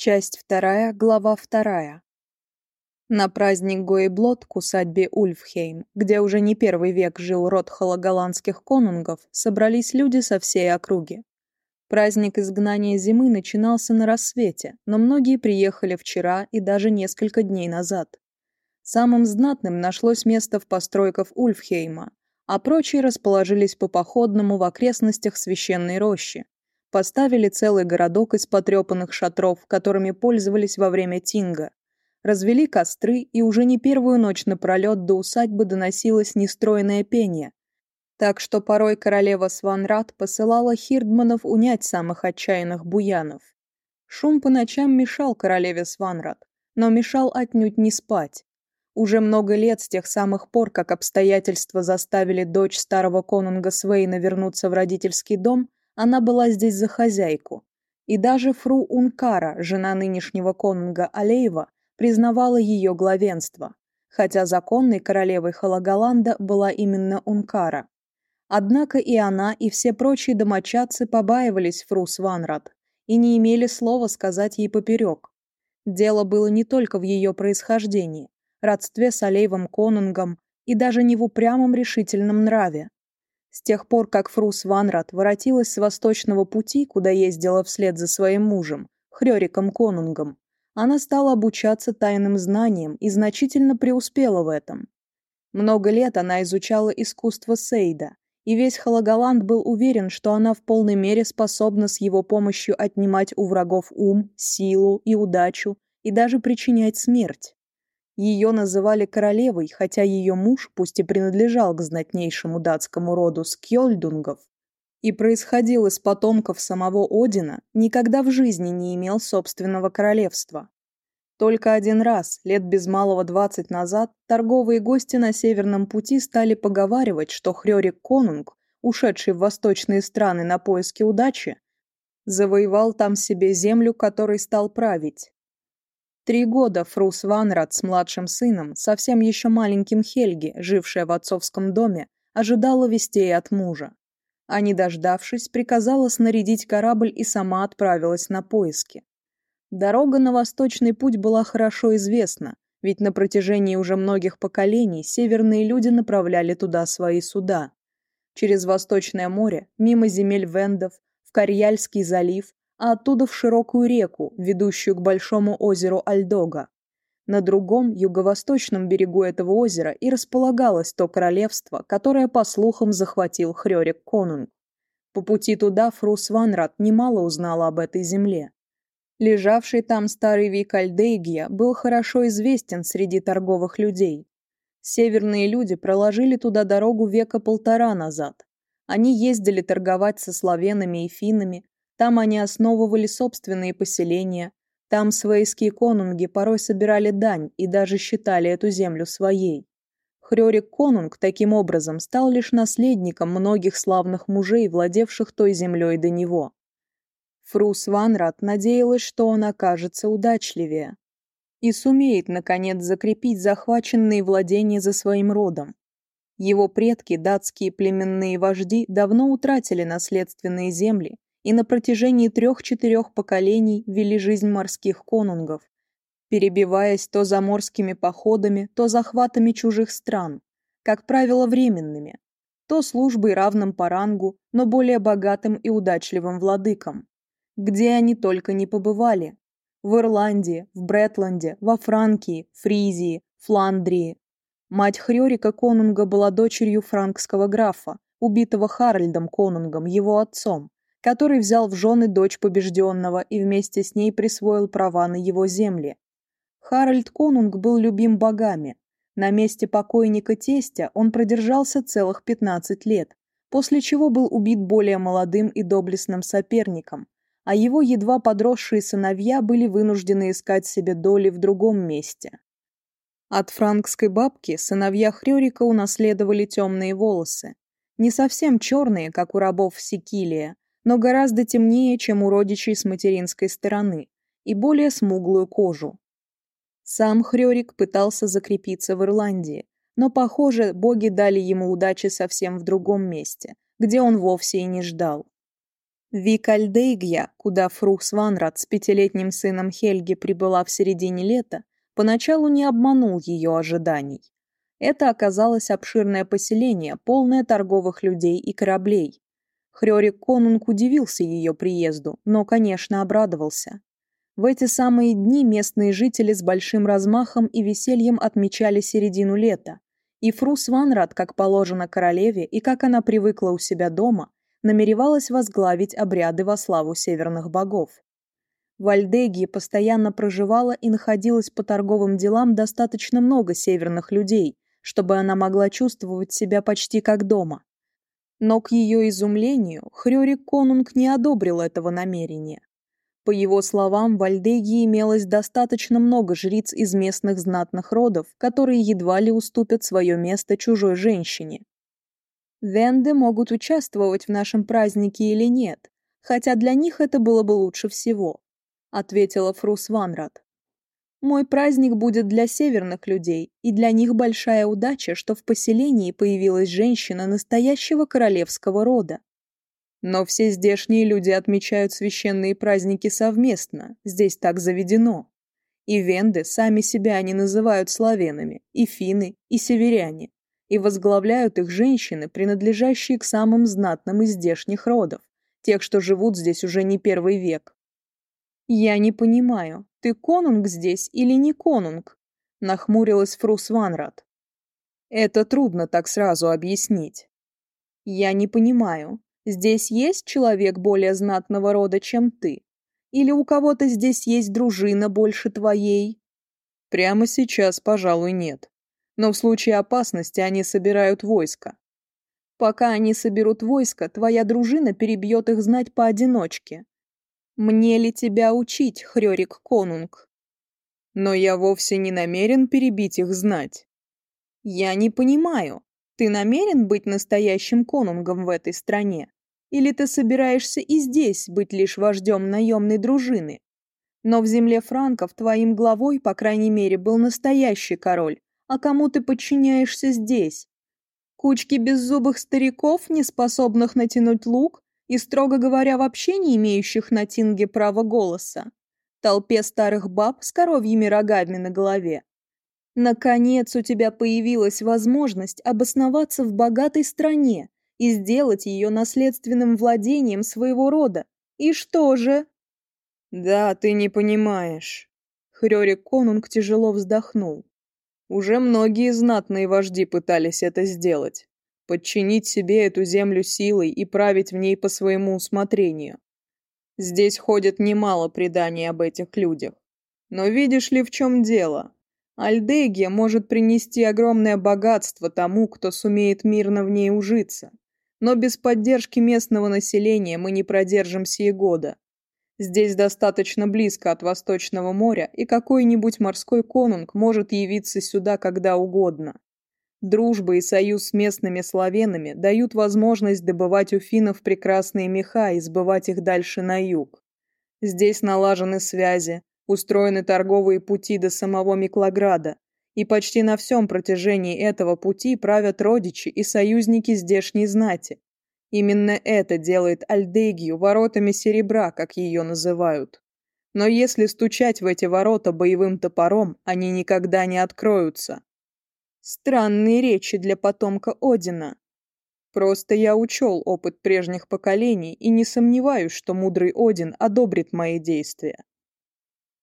Часть вторая, глава вторая. На праздник Гоеблот к усадьбе Ульфхейм, где уже не первый век жил род хологоландских конунгов, собрались люди со всей округи. Праздник изгнания зимы начинался на рассвете, но многие приехали вчера и даже несколько дней назад. Самым знатным нашлось место в постройках Ульфхейма, а прочие расположились по походному в окрестностях священной рощи, поставили целый городок из потрепанных шатров, которыми пользовались во время тинга. Развели костры, и уже не первую ночь напролет до усадьбы доносилось нестройное пение. Так что порой королева Сванрат посылала хирдманов унять самых отчаянных буянов. Шум по ночам мешал королеве Сванрат, но мешал отнюдь не спать. Уже много лет с тех самых пор, как обстоятельства заставили дочь старого конунга Свейна вернуться в родительский дом, она была здесь за хозяйку. И даже фру Ункара, жена нынешнего конунга Алеева, признавала ее главенство, хотя законной королевой Халагаланда была именно Ункара. Однако и она, и все прочие домочадцы побаивались фру Сванрад и не имели слова сказать ей поперек. Дело было не только в ее происхождении, родстве с Алеевым конунгом и даже не в упрямом решительном нраве, с тех пор, как Фрус Ванрат воротилась с восточного пути, куда ездила вслед за своим мужем, Хрёриком Конунгом, она стала обучаться тайным знаниям и значительно преуспела в этом. Много лет она изучала искусство Сейда, и весь Хологоланд был уверен, что она в полной мере способна с его помощью отнимать у врагов ум, силу и удачу, и даже причинять смерть. Ее называли королевой, хотя ее муж, пусть и принадлежал к знатнейшему датскому роду скьольдунгов, и происходил из потомков самого Одина, никогда в жизни не имел собственного королевства. Только один раз, лет без малого двадцать назад, торговые гости на Северном пути стали поговаривать, что Хрёрик Конунг, ушедший в восточные страны на поиски удачи, завоевал там себе землю, которой стал править. Три года Фрус Ванрад с младшим сыном, совсем еще маленьким Хельги, жившая в отцовском доме, ожидала вестей от мужа. А не дождавшись, приказала снарядить корабль и сама отправилась на поиски. Дорога на восточный путь была хорошо известна, ведь на протяжении уже многих поколений северные люди направляли туда свои суда. Через Восточное море, мимо земель Вендов, в Карьяльский залив, а оттуда в широкую реку, ведущую к большому озеру Альдога. На другом, юго-восточном берегу этого озера и располагалось то королевство, которое, по слухам, захватил Хрёрик Конунг. По пути туда Фрус Ванрат немало узнала об этой земле. Лежавший там старый вик Альдейгия был хорошо известен среди торговых людей. Северные люди проложили туда дорогу века полтора назад. Они ездили торговать со славянами и финнами, там они основывали собственные поселения, там свейские конунги порой собирали дань и даже считали эту землю своей. Хрёрик Конунг таким образом стал лишь наследником многих славных мужей, владевших той землей до него. Фрус Ванрат надеялась, что он окажется удачливее и сумеет, наконец, закрепить захваченные владения за своим родом. Его предки, датские племенные вожди, давно утратили наследственные земли и на протяжении трех-четырех поколений вели жизнь морских конунгов, перебиваясь то заморскими походами, то захватами чужих стран, как правило, временными, то службой равным по рангу, но более богатым и удачливым владыкам. Где они только не побывали. В Ирландии, в Бретланде, во Франкии, Фризии, Фландрии. Мать Хрёрика Конунга была дочерью франкского графа, убитого Харальдом Конунгом, его отцом, который взял в жены дочь побежденного и вместе с ней присвоил права на его земли. Харальд Конунг был любим богами. На месте покойника тестя он продержался целых 15 лет, после чего был убит более молодым и доблестным соперником, а его едва подросшие сыновья были вынуждены искать себе доли в другом месте. От франкской бабки сыновья Хрюрика унаследовали темные волосы, не совсем черные, как у рабов Сикилия, но гораздо темнее, чем у родичей с материнской стороны, и более смуглую кожу. Сам Хрёрик пытался закрепиться в Ирландии, но, похоже, боги дали ему удачи совсем в другом месте, где он вовсе и не ждал. Викальдейгья, куда Фрух Сванрад с пятилетним сыном Хельги прибыла в середине лета, поначалу не обманул ее ожиданий. Это оказалось обширное поселение, полное торговых людей и кораблей, Хрёри Конунг удивился ее приезду, но, конечно, обрадовался. В эти самые дни местные жители с большим размахом и весельем отмечали середину лета. И Фру Сванрад, как положено королеве и как она привыкла у себя дома, намеревалась возглавить обряды во славу северных богов. В Альдегии постоянно проживала и находилась по торговым делам достаточно много северных людей, чтобы она могла чувствовать себя почти как дома. Но к ее изумлению Хрёрик Конунг не одобрил этого намерения. По его словам, в Альдегии имелось достаточно много жриц из местных знатных родов, которые едва ли уступят свое место чужой женщине. Венды могут участвовать в нашем празднике или нет, хотя для них это было бы лучше всего, ответила Фрус Ванрат. Мой праздник будет для северных людей, и для них большая удача, что в поселении появилась женщина настоящего королевского рода. Но все здешние люди отмечают священные праздники совместно, здесь так заведено. И венды сами себя они называют славянами, и финны, и северяне, и возглавляют их женщины, принадлежащие к самым знатным из здешних родов, тех, что живут здесь уже не первый век. Я не понимаю, ты конунг здесь или не конунг?» – нахмурилась Фрус Ванрат. «Это трудно так сразу объяснить». «Я не понимаю, здесь есть человек более знатного рода, чем ты? Или у кого-то здесь есть дружина больше твоей?» «Прямо сейчас, пожалуй, нет. Но в случае опасности они собирают войско». «Пока они соберут войско, твоя дружина перебьет их знать поодиночке», мне ли тебя учить, Хрёрик Конунг? Но я вовсе не намерен перебить их знать. Я не понимаю, ты намерен быть настоящим конунгом в этой стране? Или ты собираешься и здесь быть лишь вождем наемной дружины? Но в земле франков твоим главой, по крайней мере, был настоящий король, а кому ты подчиняешься здесь? Кучки беззубых стариков, не способных натянуть лук, и, строго говоря, вообще не имеющих на тинге права голоса? Толпе старых баб с коровьими рогами на голове? Наконец у тебя появилась возможность обосноваться в богатой стране, и сделать ее наследственным владением своего рода. И что же? Да, ты не понимаешь. Хрёрик Конунг тяжело вздохнул. Уже многие знатные вожди пытались это сделать. подчинить себе эту землю силой и править в ней по своему усмотрению. Здесь ходит немало преданий об этих людях. Но видишь ли, в чем дело? Альдегия может принести огромное богатство тому, кто сумеет мирно в ней ужиться. Но без поддержки местного населения мы не продержимся и года. Здесь достаточно близко от Восточного моря, и какой-нибудь морской конунг может явиться сюда когда угодно. Дружба и союз с местными славянами дают возможность добывать у финнов прекрасные меха и сбывать их дальше на юг. Здесь налажены связи, устроены торговые пути до самого Миклограда, и почти на всем протяжении этого пути правят родичи и союзники здешней знати. Именно это делает Альдегию воротами серебра, как ее называют. Но если стучать в эти ворота боевым топором, они никогда не откроются странные речи для потомка Одина. Просто я учел опыт прежних поколений и не сомневаюсь, что мудрый Один одобрит мои действия.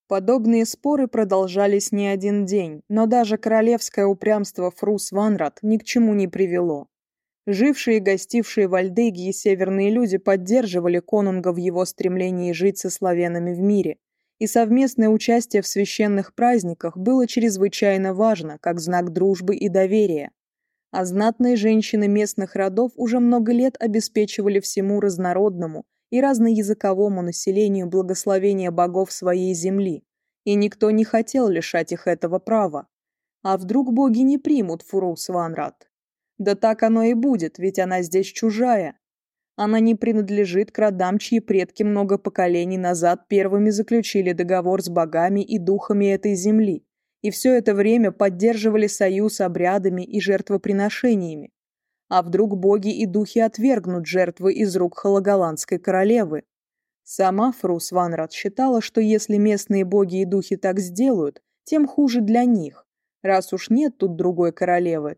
Подобные споры продолжались не один день, но даже королевское упрямство Фрус Ванрат ни к чему не привело. Жившие и гостившие в Альдегии северные люди поддерживали конунга в его стремлении жить со славянами в мире, и совместное участие в священных праздниках было чрезвычайно важно, как знак дружбы и доверия. А знатные женщины местных родов уже много лет обеспечивали всему разнородному и разноязыковому населению благословение богов своей земли, и никто не хотел лишать их этого права. А вдруг боги не примут Фурус Ванрат? Да так оно и будет, ведь она здесь чужая, Она не принадлежит к родам, чьи предки много поколений назад первыми заключили договор с богами и духами этой земли, и все это время поддерживали союз обрядами и жертвоприношениями. А вдруг боги и духи отвергнут жертвы из рук Халагаландской королевы? Сама Фру Сванрад считала, что если местные боги и духи так сделают, тем хуже для них. Раз уж нет тут другой королевы,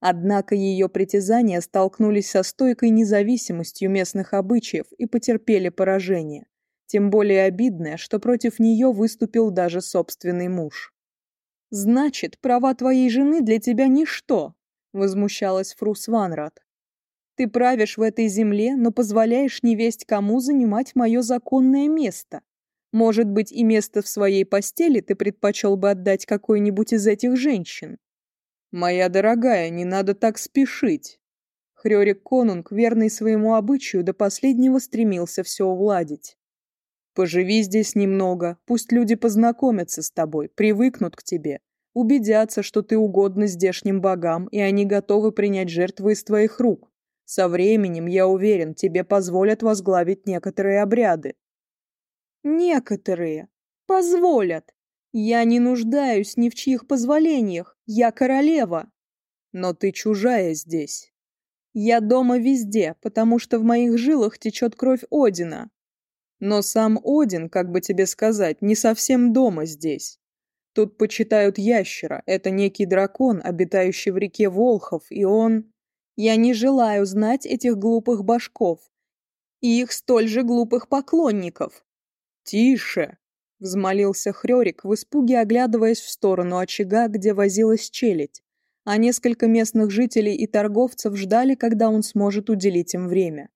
то все права принадлежат ей. Однако ее притязания столкнулись со стойкой независимостью местных обычаев и потерпели поражение. Тем более обидное, что против нее выступил даже собственный муж. «Значит, права твоей жены для тебя ничто», — возмущалась Фрус Ванрад. «Ты правишь в этой земле, но позволяешь невесть кому занимать мое законное место. Может быть, и место в своей постели ты предпочел бы отдать какой-нибудь из этих женщин?» «Моя дорогая, не надо так спешить!» Хрёрик Конунг, верный своему обычаю, до последнего стремился все уладить. «Поживи здесь немного, пусть люди познакомятся с тобой, привыкнут к тебе, убедятся, что ты угодна здешним богам, и они готовы принять жертвы из твоих рук. Со временем, я уверен, тебе позволят возглавить некоторые обряды». «Некоторые? Позволят!» Я не нуждаюсь ни в чьих позволениях. Я королева. Но ты чужая здесь. Я дома везде, потому что в моих жилах течет кровь Одина. Но сам Один, как бы тебе сказать, не совсем дома здесь. Тут почитают ящера. Это некий дракон, обитающий в реке Волхов, и он... Я не желаю знать этих глупых башков. И их столь же глупых поклонников. Тише! Взмолился Хрёрик, в испуге оглядываясь в сторону очага, где возилась челядь, а несколько местных жителей и торговцев ждали, когда он сможет уделить им время.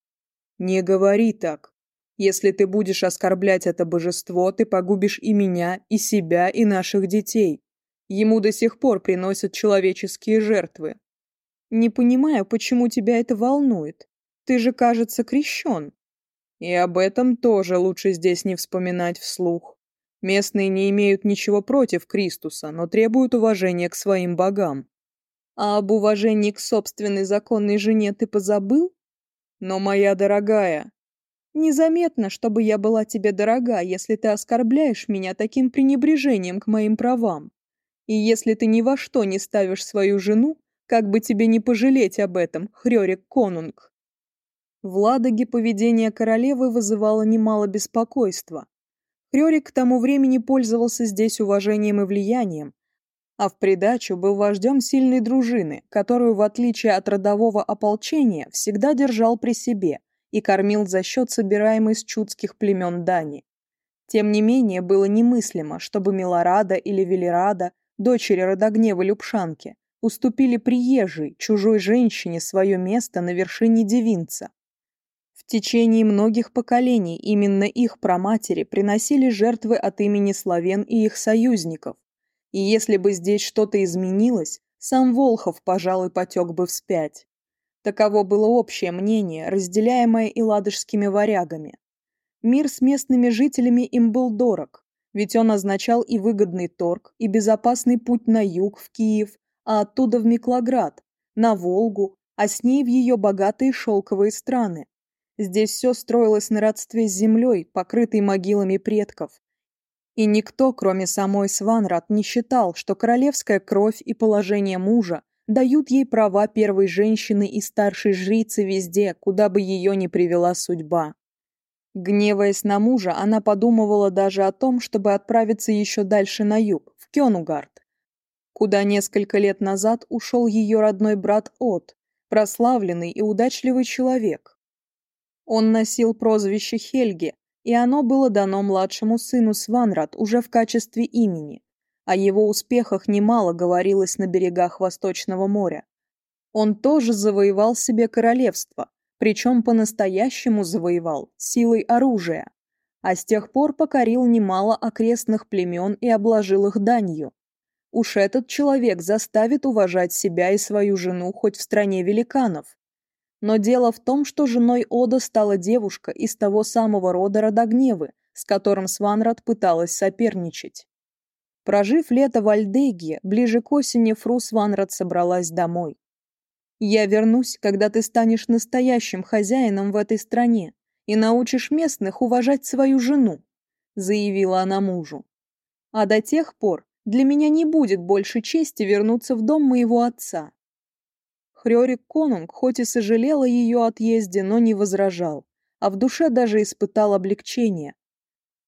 «Не говори так. Если ты будешь оскорблять это божество, ты погубишь и меня, и себя, и наших детей. Ему до сих пор приносят человеческие жертвы. Не понимаю, почему тебя это волнует. Ты же, кажется, крещен. И об этом тоже лучше здесь не вспоминать вслух. Местные не имеют ничего против Кристуса, но требуют уважения к своим богам. А об уважении к собственной законной жене ты позабыл? Но, моя дорогая, незаметно, чтобы я была тебе дорога, если ты оскорбляешь меня таким пренебрежением к моим правам. И если ты ни во что не ставишь свою жену, как бы тебе не пожалеть об этом, Хрёрик Конунг. В Ладоге поведение королевы вызывало немало беспокойства. Рерик к тому времени пользовался здесь уважением и влиянием, а в придачу был вождем сильной дружины, которую, в отличие от родового ополчения, всегда держал при себе и кормил за счет собираемой с чудских племен Дани. Тем не менее, было немыслимо, чтобы Милорада или Велерада, дочери Родогнева Любшанки, уступили приезжей, чужой женщине свое место на вершине девинца, в течение многих поколений именно их праматери приносили жертвы от имени славен и их союзников. И если бы здесь что-то изменилось, сам Волхов, пожалуй, потек бы вспять. Таково было общее мнение, разделяемое и ладожскими варягами. Мир с местными жителями им был дорог, ведь он означал и выгодный торг, и безопасный путь на юг, в Киев, а оттуда в Миклоград, на Волгу, а с ней в ее богатые шелковые страны. Здесь все строилось на родстве с землей, покрытой могилами предков. И никто, кроме самой Сванрад, не считал, что королевская кровь и положение мужа дают ей права первой женщины и старшей жрицы везде, куда бы ее ни привела судьба. Гневаясь на мужа, она подумывала даже о том, чтобы отправиться еще дальше на юг, в Кёнугард, куда несколько лет назад ушел ее родной брат От, прославленный и удачливый человек, он носил прозвище Хельги, и оно было дано младшему сыну Сванрат уже в качестве имени. О его успехах немало говорилось на берегах Восточного моря. Он тоже завоевал себе королевство, причем по-настоящему завоевал, силой оружия. А с тех пор покорил немало окрестных племен и обложил их данью. Уж этот человек заставит уважать себя и свою жену хоть в стране великанов. Но дело в том, что женой Ода стала девушка из того самого рода Родогневы, с которым Сванрад пыталась соперничать. Прожив лето в Альдегии, ближе к осени Фру Сванрад собралась домой. «Я вернусь, когда ты станешь настоящим хозяином в этой стране и научишь местных уважать свою жену», заявила она мужу. «А до тех пор для меня не будет больше чести вернуться в дом моего отца. Хрёрик Конунг хоть и сожалел о ее отъезде, но не возражал, а в душе даже испытал облегчение.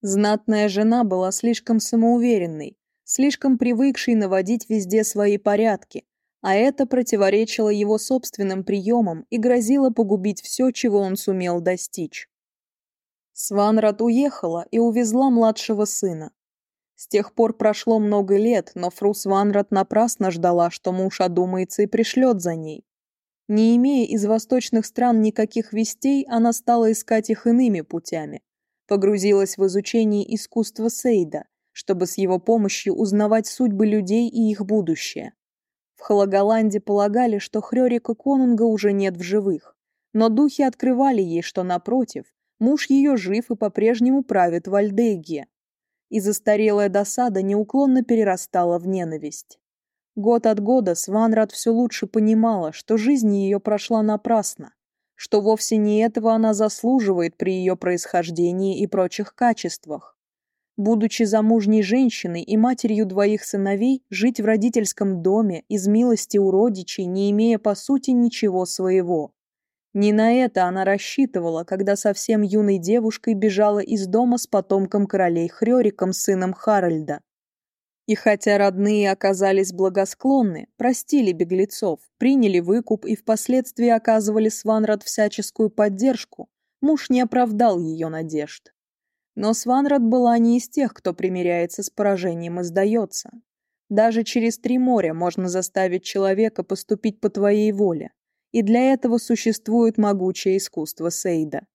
Знатная жена была слишком самоуверенной, слишком привыкшей наводить везде свои порядки, а это противоречило его собственным приемам и грозило погубить все, чего он сумел достичь. Сванрат уехала и увезла младшего сына. С тех пор прошло много лет, но Фру Сванрад напрасно ждала, что муж одумается и пришлет за ней. Не имея из восточных стран никаких вестей, она стала искать их иными путями. Погрузилась в изучение искусства Сейда, чтобы с его помощью узнавать судьбы людей и их будущее. В Халагаланде полагали, что Хрёрика Конунга уже нет в живых, но духи открывали ей, что, напротив, муж ее жив и по-прежнему правит в Альдегге. И застарелая досада неуклонно перерастала в ненависть. Год от года Сванрад все лучше понимала, что жизнь ее прошла напрасно, что вовсе не этого она заслуживает при ее происхождении и прочих качествах. Будучи замужней женщиной и матерью двоих сыновей, жить в родительском доме из милости у родичей, не имея по сути ничего своего. Не на это она рассчитывала, когда совсем юной девушкой бежала из дома с потомком королей Хрёриком, сыном Харальда. И хотя родные оказались благосклонны, простили беглецов, приняли выкуп и впоследствии оказывали Сванрад всяческую поддержку, муж не оправдал ее надежд. Но Сванрад была не из тех, кто примиряется с поражением и сдается. Даже через три моря можно заставить человека поступить по твоей воле, и для этого существует могучее искусство Сейда.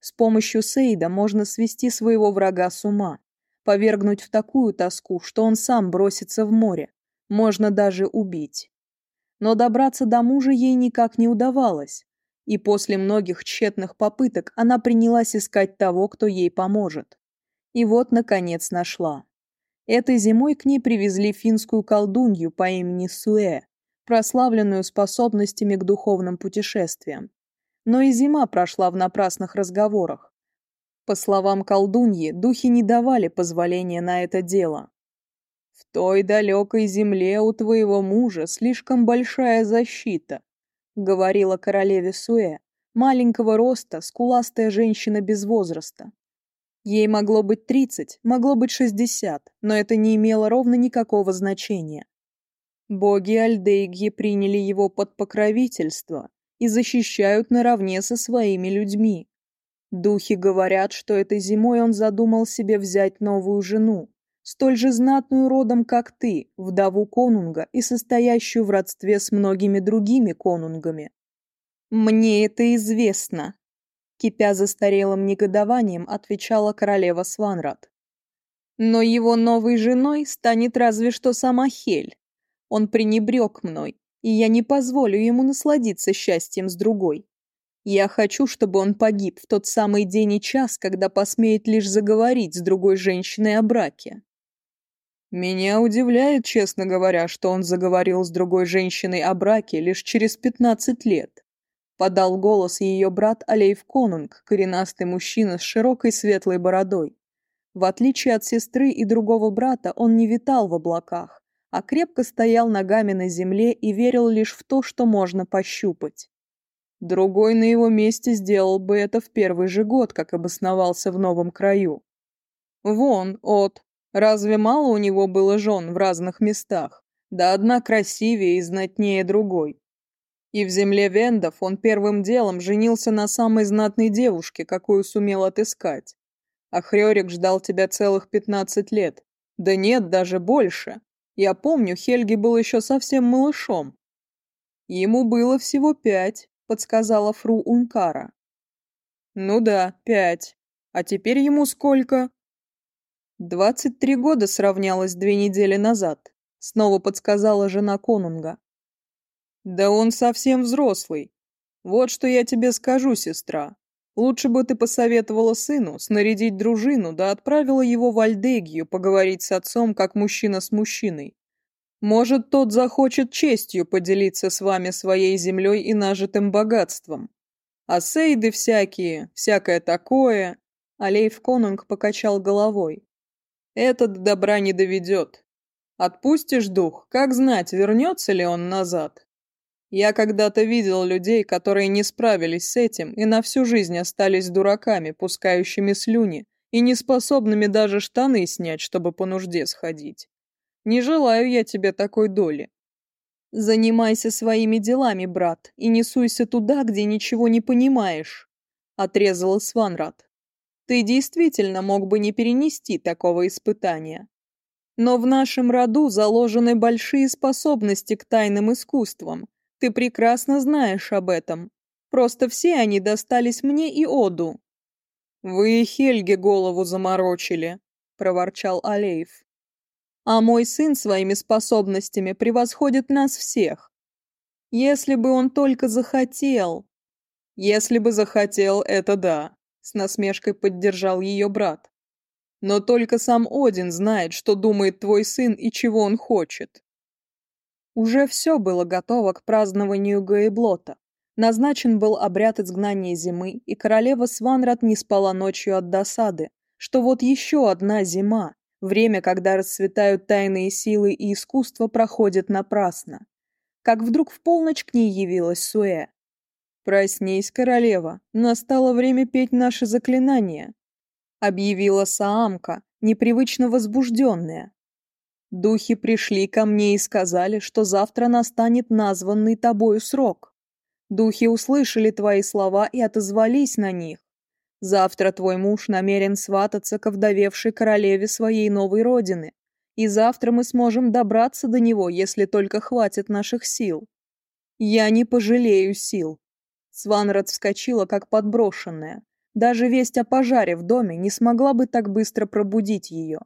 С помощью Сейда можно свести своего врага с ума, повергнуть в такую тоску, что он сам бросится в море, можно даже убить. Но добраться до мужа ей никак не удавалось, и после многих тщетных попыток она принялась искать того, кто ей поможет. И вот, наконец, нашла. Этой зимой к ней привезли финскую колдунью по имени Суэ, прославленную способностями к духовным путешествиям. Но и зима прошла в напрасных разговорах. По словам колдуньи, духи не давали позволения на это дело. «В той далекой земле у твоего мужа слишком большая защита», — говорила королеве Суэ, маленького роста, скуластая женщина без возраста. Ей могло быть тридцать, могло быть шестьдесят, но это не имело ровно никакого значения. Боги Альдейги приняли его под покровительство и защищают наравне со своими людьми. Духи говорят, что этой зимой он задумал себе взять новую жену, столь же знатную родом, как ты, вдову конунга и состоящую в родстве с многими другими конунгами. «Мне это известно», — кипя застарелым негодованием, отвечала королева Сванрад. «Но его новой женой станет разве что сама Хель. Он пренебрег мной, и я не позволю ему насладиться счастьем с другой». Я хочу, чтобы он погиб в тот самый день и час, когда посмеет лишь заговорить с другой женщиной о браке. Меня удивляет, честно говоря, что он заговорил с другой женщиной о браке лишь через пятнадцать лет. Подал голос ее брат Алейв Конунг, коренастый мужчина с широкой светлой бородой. В отличие от сестры и другого брата, он не витал в облаках, а крепко стоял ногами на земле и верил лишь в то, что можно пощупать. Другой на его месте сделал бы это в первый же год, как обосновался в новом краю. Вон, от. Разве мало у него было жен в разных местах? Да одна красивее и знатнее другой. И в земле вендов он первым делом женился на самой знатной девушке, какую сумел отыскать. А Хрёрик ждал тебя целых пятнадцать лет. Да нет, даже больше. Я помню, Хельги был еще совсем малышом. Ему было всего пять, подсказала Фру Ункара. Ну да, пять. А теперь ему сколько? Двадцать три года сравнялось две недели назад, снова подсказала жена Конунга. Да он совсем взрослый. Вот что я тебе скажу, сестра. Лучше бы ты посоветовала сыну снарядить дружину, да отправила его в Альдегию поговорить с отцом как мужчина с мужчиной. Может, тот захочет честью поделиться с вами своей землей и нажитым богатством. А сейды всякие, всякое такое...» Алейф Конунг покачал головой. «Это добра не доведет. Отпустишь дух, как знать, вернется ли он назад. Я когда-то видел людей, которые не справились с этим и на всю жизнь остались дураками, пускающими слюни, и неспособными даже штаны снять, чтобы по нужде сходить. Не желаю я тебе такой доли. Занимайся своими делами, брат, и не суйся туда, где ничего не понимаешь, отрезала Сванрат. Ты действительно мог бы не перенести такого испытания. Но в нашем роду заложены большие способности к тайным искусствам. Ты прекрасно знаешь об этом. Просто все они достались мне и Оду». «Вы и Хельге голову заморочили», — проворчал Алеев. «А мой сын своими способностями превосходит нас всех. Если бы он только захотел...» «Если бы захотел, это да», — с насмешкой поддержал ее брат. «Но только сам Один знает, что думает твой сын и чего он хочет. Уже все было готово к празднованию Гаеблота. Назначен был обряд изгнания зимы, и королева Сванрад не спала ночью от досады, что вот еще одна зима, Время, когда расцветают тайные силы и искусство, проходит напрасно. Как вдруг в полночь к ней явилась Суэ. «Проснись, королева, настало время петь наши заклинания», — объявила Саамка, непривычно возбужденная. «Духи пришли ко мне и сказали, что завтра настанет названный тобою срок. Духи услышали твои слова и отозвались на них. Завтра твой муж намерен свататься к вдовевшей королеве своей новой родины, и завтра мы сможем добраться до него, если только хватит наших сил. Я не пожалею сил. Сванрад вскочила, как подброшенная. Даже весть о пожаре в доме не смогла бы так быстро пробудить ее.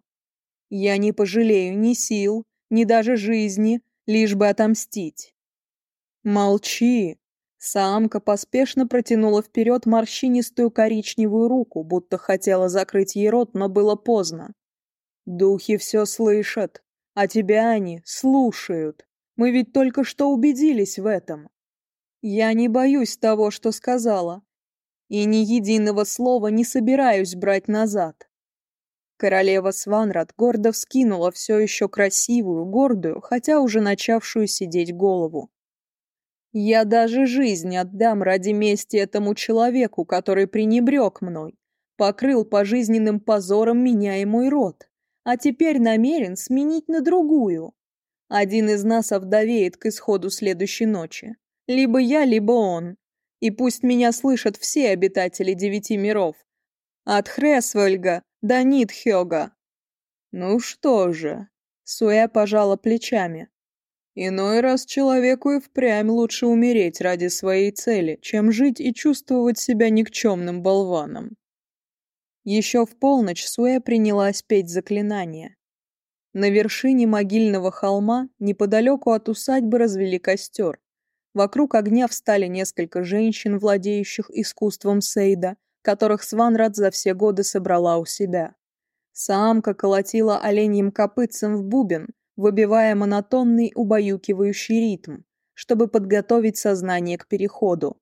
Я не пожалею ни сил, ни даже жизни, лишь бы отомстить. Молчи, Самка поспешно протянула вперед морщинистую коричневую руку, будто хотела закрыть ей рот, но было поздно. Духи все слышат, а тебя они слушают. Мы ведь только что убедились в этом. Я не боюсь того, что сказала, и ни единого слова не собираюсь брать назад. Королева Сванрад гордо вскинула все еще красивую, гордую, хотя уже начавшую сидеть голову. Я даже жизнь отдам ради мести этому человеку, который пренебрег мной, покрыл пожизненным позором меня и мой род, а теперь намерен сменить на другую. Один из нас овдовеет к исходу следующей ночи. Либо я, либо он. И пусть меня слышат все обитатели девяти миров. От Хресвельга до Нитхёга. Ну что же, Суэ пожала плечами. Иной раз человеку и впрямь лучше умереть ради своей цели, чем жить и чувствовать себя никчемным болваном. Еще в полночь Суэ принялась петь заклинание. На вершине могильного холма, неподалеку от усадьбы, развели костер. Вокруг огня встали несколько женщин, владеющих искусством Сейда, которых Сванрад за все годы собрала у себя. Самка колотила оленьим копытцем в бубен – выбивая монотонный убаюкивающий ритм, чтобы подготовить сознание к переходу.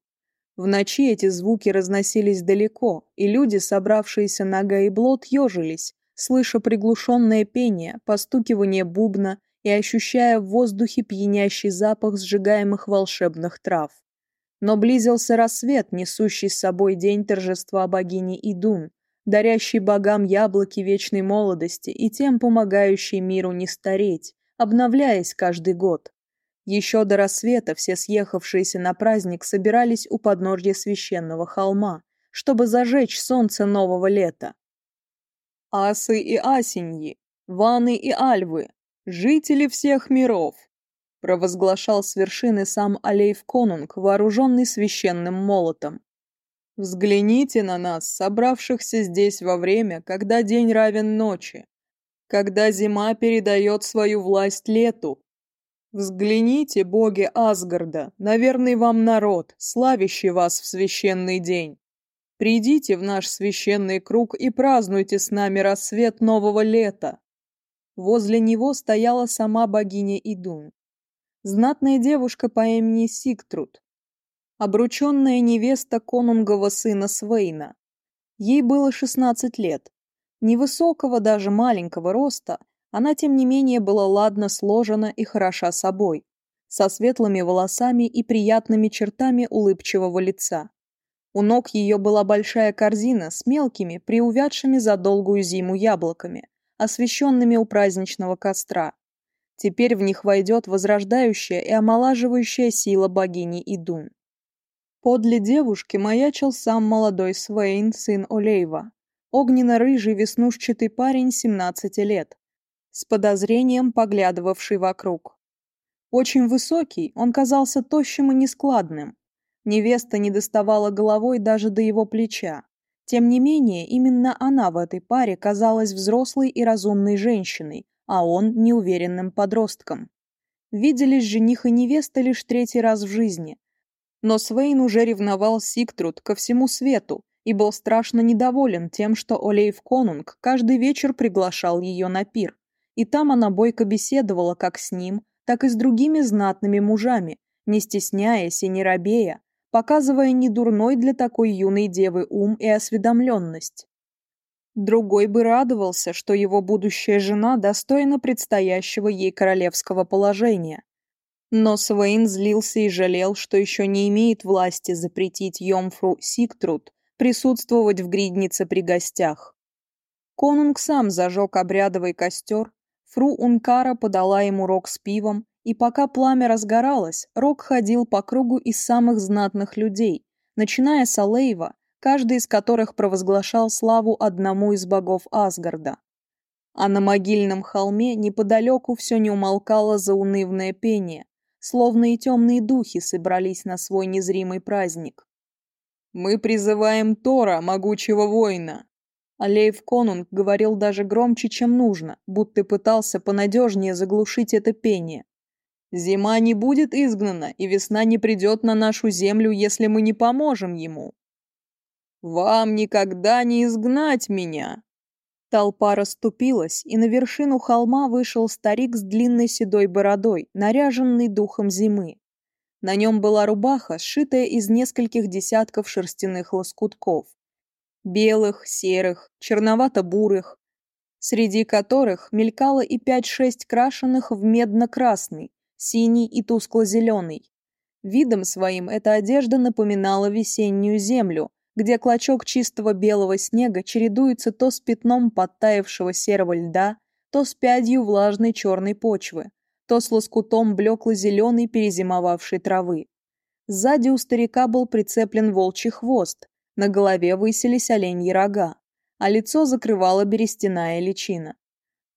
В ночи эти звуки разносились далеко, и люди, собравшиеся на гаиблот, ежились, слыша приглушенное пение, постукивание бубна и ощущая в воздухе пьянящий запах сжигаемых волшебных трав. Но близился рассвет, несущий с собой день торжества богини Идун, дарящий богам яблоки вечной молодости и тем помогающий миру не стареть, обновляясь каждый год. Еще до рассвета все съехавшиеся на праздник собирались у подножья священного холма, чтобы зажечь солнце нового лета. Асы и асеньи, ваны и альвы, жители всех миров, провозглашал с вершины сам Алейв Конунг, вооруженный священным молотом взгляните на нас, собравшихся здесь во время, когда день равен ночи, когда зима передает свою власть лету. Взгляните, боги Асгарда, наверное, вам народ, славящий вас в священный день. Придите в наш священный круг и празднуйте с нами рассвет нового лета. Возле него стояла сама богиня Идун. Знатная девушка по имени Сигтруд, обрученная невеста конунгова сына Свейна. Ей было 16 лет. Невысокого, даже маленького роста, она, тем не менее, была ладно сложена и хороша собой, со светлыми волосами и приятными чертами улыбчивого лица. У ног ее была большая корзина с мелкими, приувядшими за долгую зиму яблоками, освещенными у праздничного костра. Теперь в них войдет возрождающая и омолаживающая сила богини Идун. Подле девушки маячил сам молодой Свейн, сын Олейва. Огненно-рыжий веснушчатый парень 17 лет, с подозрением поглядывавший вокруг. Очень высокий, он казался тощим и нескладным. Невеста не доставала головой даже до его плеча. Тем не менее, именно она в этой паре казалась взрослой и разумной женщиной, а он – неуверенным подростком. Виделись жених и невеста лишь третий раз в жизни, но Свейн уже ревновал Сиктрут ко всему свету и был страшно недоволен тем, что Олейв Конунг каждый вечер приглашал ее на пир. И там она бойко беседовала как с ним, так и с другими знатными мужами, не стесняясь и не робея, показывая недурной для такой юной девы ум и осведомленность. Другой бы радовался, что его будущая жена достойна предстоящего ей королевского положения, Но Свейн злился и жалел, что еще не имеет власти запретить Йомфру Сиктруд присутствовать в гриднице при гостях. Конунг сам зажег обрядовый костер, Фру Ункара подала ему рог с пивом, и пока пламя разгоралось, Рок ходил по кругу из самых знатных людей, начиная с Алейва, каждый из которых провозглашал славу одному из богов Асгарда. А на могильном холме неподалеку все не умолкало заунывное пение, словно и темные духи собрались на свой незримый праздник. «Мы призываем Тора, могучего воина!» Алеев Конунг говорил даже громче, чем нужно, будто пытался понадежнее заглушить это пение. «Зима не будет изгнана, и весна не придет на нашу землю, если мы не поможем ему!» «Вам никогда не изгнать меня!» Толпа расступилась, и на вершину холма вышел старик с длинной седой бородой, наряженный духом зимы. На нем была рубаха, сшитая из нескольких десятков шерстяных лоскутков. Белых, серых, черновато-бурых, среди которых мелькало и пять-шесть крашеных в медно-красный, синий и тускло-зеленый. Видом своим эта одежда напоминала весеннюю землю, где клочок чистого белого снега чередуется то с пятном подтаявшего серого льда, то с пядью влажной черной почвы, то с лоскутом блекло-зеленой перезимовавшей травы. Сзади у старика был прицеплен волчий хвост, на голове высились оленьи рога, а лицо закрывала берестяная личина.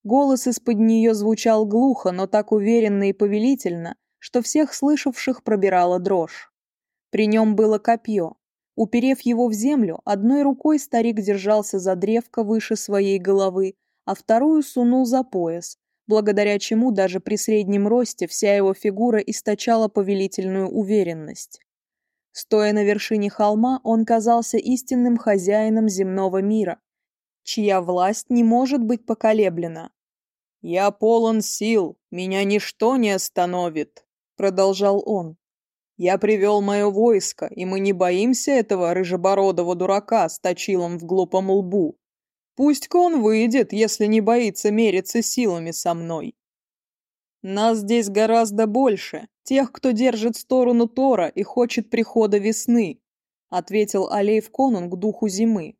Голос из-под нее звучал глухо, но так уверенно и повелительно, что всех слышавших пробирала дрожь. При нем было копье, Уперев его в землю, одной рукой старик держался за древко выше своей головы, а вторую сунул за пояс, благодаря чему даже при среднем росте вся его фигура источала повелительную уверенность. Стоя на вершине холма, он казался истинным хозяином земного мира, чья власть не может быть поколеблена. «Я полон сил, меня ничто не остановит», — продолжал он. «Я привел мое войско, и мы не боимся этого рыжебородого дурака с точилом в глупом лбу. Пусть-ка он выйдет, если не боится мериться силами со мной. Нас здесь гораздо больше, тех, кто держит сторону Тора и хочет прихода весны», — ответил Алейв Конунг духу зимы.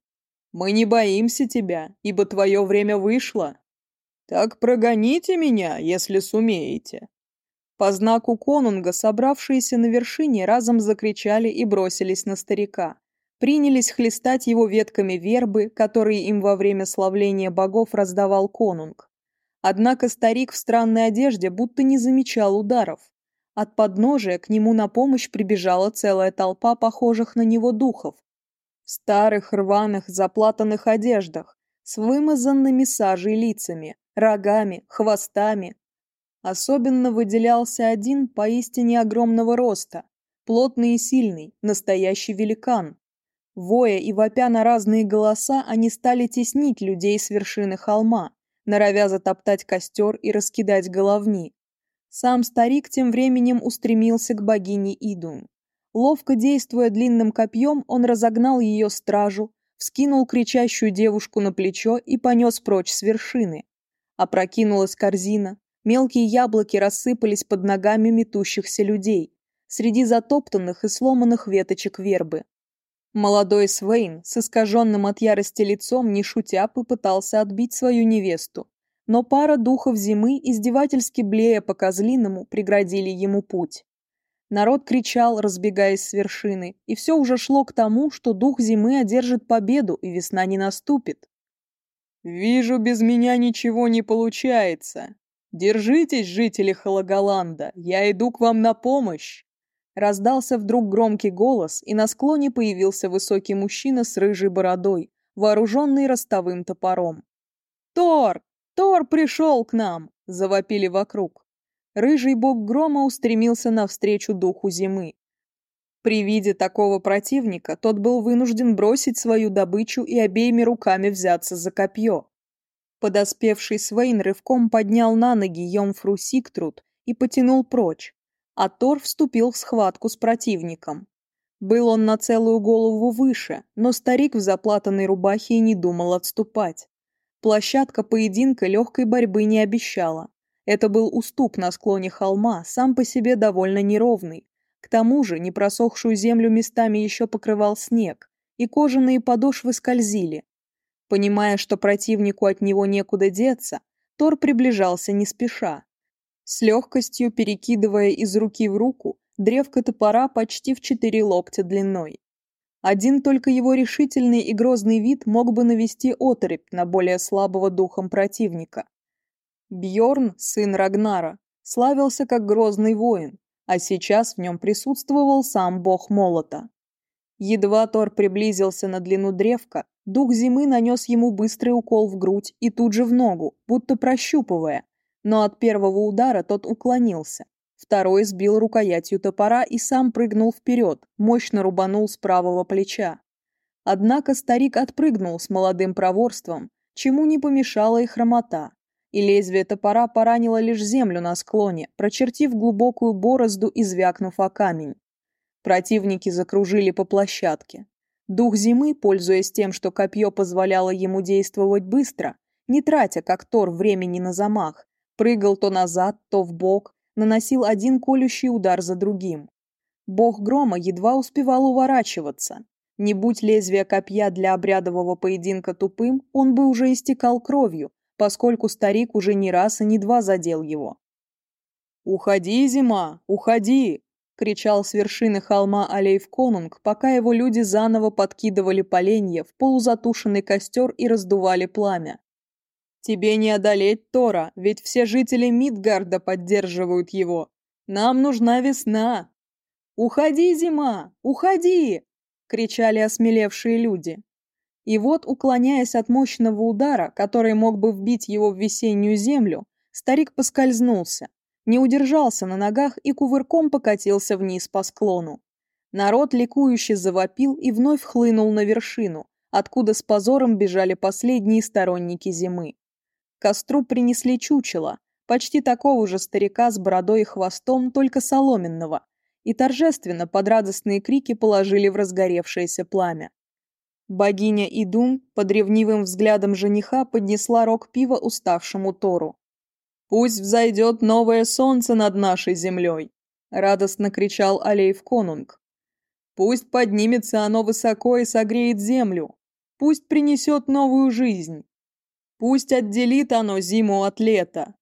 Мы не боимся тебя, ибо твое время вышло. Так прогоните меня, если сумеете. По По знаку конунга, собравшиеся на вершине, разом закричали и бросились на старика. Принялись хлестать его ветками вербы, которые им во время славления богов раздавал конунг. Однако старик в странной одежде будто не замечал ударов. От подножия к нему на помощь прибежала целая толпа похожих на него духов. В старых, рваных, заплатанных одеждах, с вымазанными сажей лицами, рогами, хвостами, Особенно выделялся один поистине огромного роста, плотный и сильный, настоящий великан. Воя и вопя на разные голоса, они стали теснить людей с вершины холма, норовя затоптать костер и раскидать головни. Сам старик тем временем устремился к богине Идун. Ловко действуя длинным копьем, он разогнал ее стражу, вскинул кричащую девушку на плечо и понес прочь с вершины. Опрокинулась корзина, Мелкие яблоки рассыпались под ногами метущихся людей, среди затоптанных и сломанных веточек вербы. Молодой Свейн с искаженным от ярости лицом, не шутя, попытался отбить свою невесту, но пара духов зимы, издевательски блея по козлиному, преградили ему путь. Народ кричал, разбегаясь с вершины, и все уже шло к тому, что дух зимы одержит победу, и весна не наступит. «Вижу, без меня ничего не получается», «Держитесь, жители Хологоланда, я иду к вам на помощь!» Раздался вдруг громкий голос, и на склоне появился высокий мужчина с рыжей бородой, вооруженный ростовым топором. «Тор! Тор пришел к нам!» — завопили вокруг. Рыжий бог грома устремился навстречу духу зимы. При виде такого противника тот был вынужден бросить свою добычу и обеими руками взяться за копье. Подоспевший Свейн рывком поднял на ноги Йомфру Сиктруд и потянул прочь, а Тор вступил в схватку с противником. Был он на целую голову выше, но старик в заплатанной рубахе и не думал отступать. Площадка поединка легкой борьбы не обещала. Это был уступ на склоне холма, сам по себе довольно неровный. К тому же непросохшую землю местами еще покрывал снег, и кожаные подошвы скользили. Понимая, что противнику от него некуда деться, Тор приближался не спеша. С легкостью перекидывая из руки в руку древко топора почти в четыре локтя длиной. Один только его решительный и грозный вид мог бы навести оторопь на более слабого духом противника. Бьорн, сын Рагнара, славился как грозный воин, а сейчас в нем присутствовал сам бог молота. Едва Тор приблизился на длину древка, Дух зимы нанес ему быстрый укол в грудь и тут же в ногу, будто прощупывая, но от первого удара тот уклонился. Второй сбил рукоятью топора и сам прыгнул вперед, мощно рубанул с правого плеча. Однако старик отпрыгнул с молодым проворством, чему не помешала и хромота, и лезвие топора поранило лишь землю на склоне, прочертив глубокую борозду и звякнув о камень. Противники закружили по площадке. Дух зимы, пользуясь тем, что копье позволяло ему действовать быстро, не тратя, как Тор, времени на замах, прыгал то назад, то в бок, наносил один колющий удар за другим. Бог грома едва успевал уворачиваться. Не будь лезвие копья для обрядового поединка тупым, он бы уже истекал кровью, поскольку старик уже не раз и не два задел его. «Уходи, зима, уходи!» кричал с вершины холма Алейв Конунг, пока его люди заново подкидывали поленья в полузатушенный костер и раздували пламя. «Тебе не одолеть Тора, ведь все жители Мидгарда поддерживают его. Нам нужна весна!» «Уходи, зима! Уходи!» — кричали осмелевшие люди. И вот, уклоняясь от мощного удара, который мог бы вбить его в весеннюю землю, старик поскользнулся не удержался на ногах и кувырком покатился вниз по склону. Народ ликующе завопил и вновь хлынул на вершину, откуда с позором бежали последние сторонники зимы. К костру принесли чучело, почти такого же старика с бородой и хвостом, только соломенного, и торжественно под радостные крики положили в разгоревшееся пламя. Богиня Идум под ревнивым взглядом жениха поднесла рог пива уставшему Тору. «Пусть взойдет новое солнце над нашей землей!» — радостно кричал Алейв Конунг. «Пусть поднимется оно высоко и согреет землю! Пусть принесет новую жизнь!» Пусть отделит оно зиму от лета.